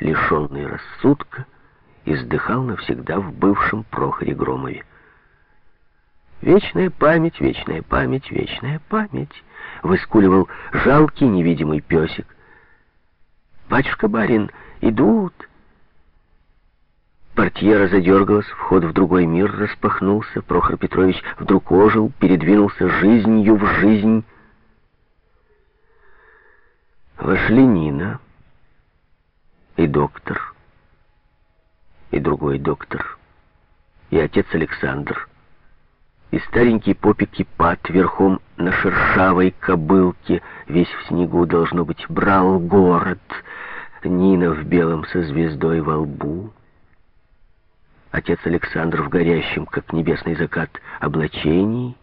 лишенный рассудка, издыхал навсегда в бывшем Прохоре Громове. «Вечная память, вечная память, вечная память!» — выскуливал жалкий невидимый песик. «Батюшка-барин, идут!» Портьера задергалась, вход в другой мир распахнулся. Прохор Петрович вдруг ожил, передвинулся жизнью в жизнь. Вошли Нина доктор, и другой доктор, и отец Александр, и старенький попик Ипат верхом на шершавой кобылке, весь в снегу, должно быть, брал город, Нина в белом со звездой во лбу, отец Александр в горящем, как небесный закат, облачении,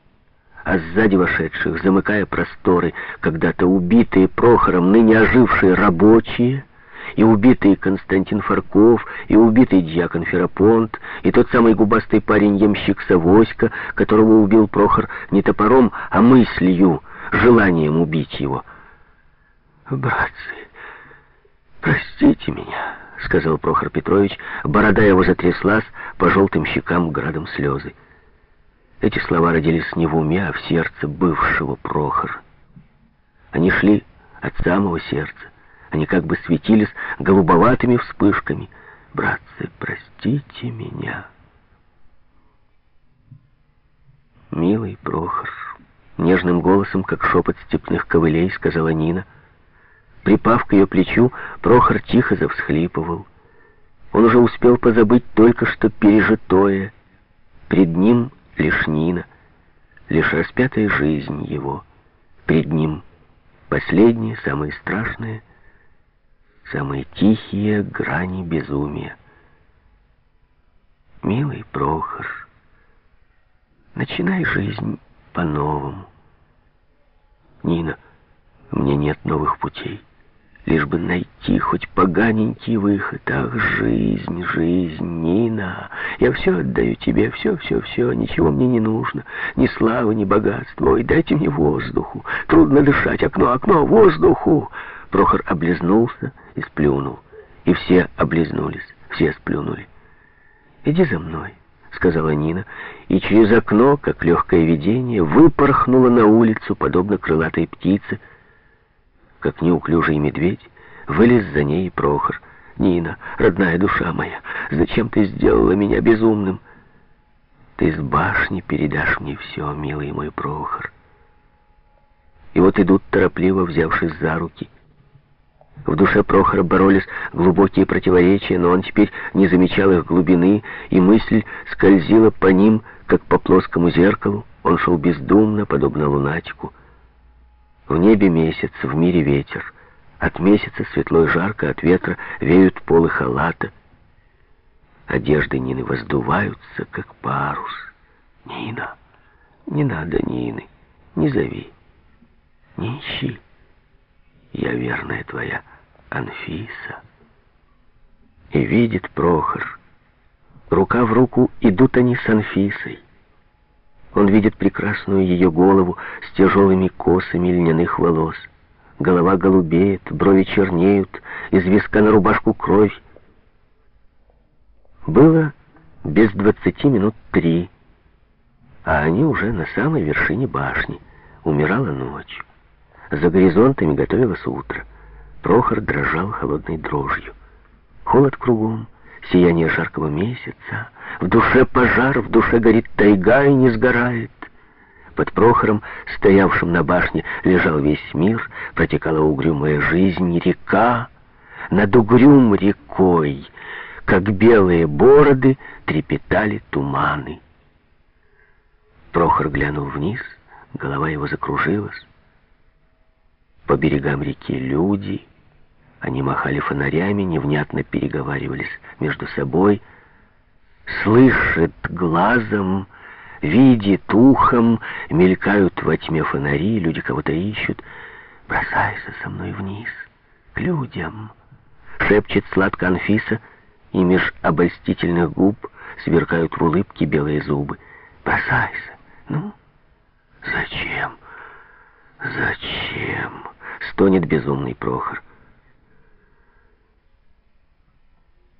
а сзади вошедших, замыкая просторы, когда-то убитые Прохором, ныне ожившие рабочие, и убитый Константин Фарков, и убитый дьякон Ферапонт, и тот самый губастый парень-ямщик Савоська, которого убил Прохор не топором, а мыслью, желанием убить его. «Братцы, простите меня», — сказал Прохор Петрович. Борода его затряслась, по желтым щекам градом слезы. Эти слова родились не в уме, а в сердце бывшего Прохора. Они шли от самого сердца. Они как бы светились голубоватыми вспышками. «Братцы, простите меня». «Милый Прохор», — нежным голосом, как шепот степных ковылей, сказала Нина, — Припав к ее плечу, Прохор тихо завсхлипывал. Он уже успел позабыть только что пережитое. Пред ним лишь Нина, лишь распятая жизнь его. Пред ним последние, самые страшные, самые тихие грани безумия. Милый Прохор, начинай жизнь по-новому. Нина, мне нет новых путей лишь бы найти хоть поганенький выход. Ах, жизнь, жизнь, Нина, я все отдаю тебе, все, все, все, ничего мне не нужно, ни славы, ни богатства. Ой, дайте мне воздуху, трудно дышать, окно, окно, воздуху. Прохор облизнулся и сплюнул, и все облизнулись, все сплюнули. «Иди за мной», — сказала Нина, и через окно, как легкое видение, выпорхнула на улицу, подобно крылатой птице, как неуклюжий медведь, вылез за ней Прохор. «Нина, родная душа моя, зачем ты сделала меня безумным?» «Ты с башни передашь мне все, милый мой Прохор». И вот идут торопливо, взявшись за руки. В душе Прохора боролись глубокие противоречия, но он теперь не замечал их глубины, и мысль скользила по ним, как по плоскому зеркалу. Он шел бездумно, подобно лунатику. В небе месяц, в мире ветер. От месяца светло и жарко, от ветра веют полы халата. Одежды Нины воздуваются, как парус. Нина, не надо Нины, не зови, не ищи. Я верная твоя Анфиса. И видит Прохор. Рука в руку идут они с Анфисой. Он видит прекрасную ее голову с тяжелыми косами льняных волос. Голова голубеет, брови чернеют, из виска на рубашку кровь. Было без двадцати минут три, а они уже на самой вершине башни. Умирала ночь. За горизонтами готовилось утро. Прохор дрожал холодной дрожью. Холод кругом, сияние жаркого месяца. В душе пожар, в душе горит тайга и не сгорает. Под Прохором, стоявшим на башне, лежал весь мир, протекала угрюмая жизнь, река. Над угрюм рекой, как белые бороды, трепетали туманы. Прохор глянул вниз, голова его закружилась. По берегам реки люди — они махали фонарями, невнятно переговаривались между собой. Слышит глазом, видит ухом, мелькают во тьме фонари, люди кого-то ищут. «Бросайся со мной вниз, к людям!» Шепчет сладко Анфиса, и меж обольстительных губ сверкают в улыбке белые зубы. «Бросайся! Ну, зачем? Зачем?» Стонет безумный Прохор.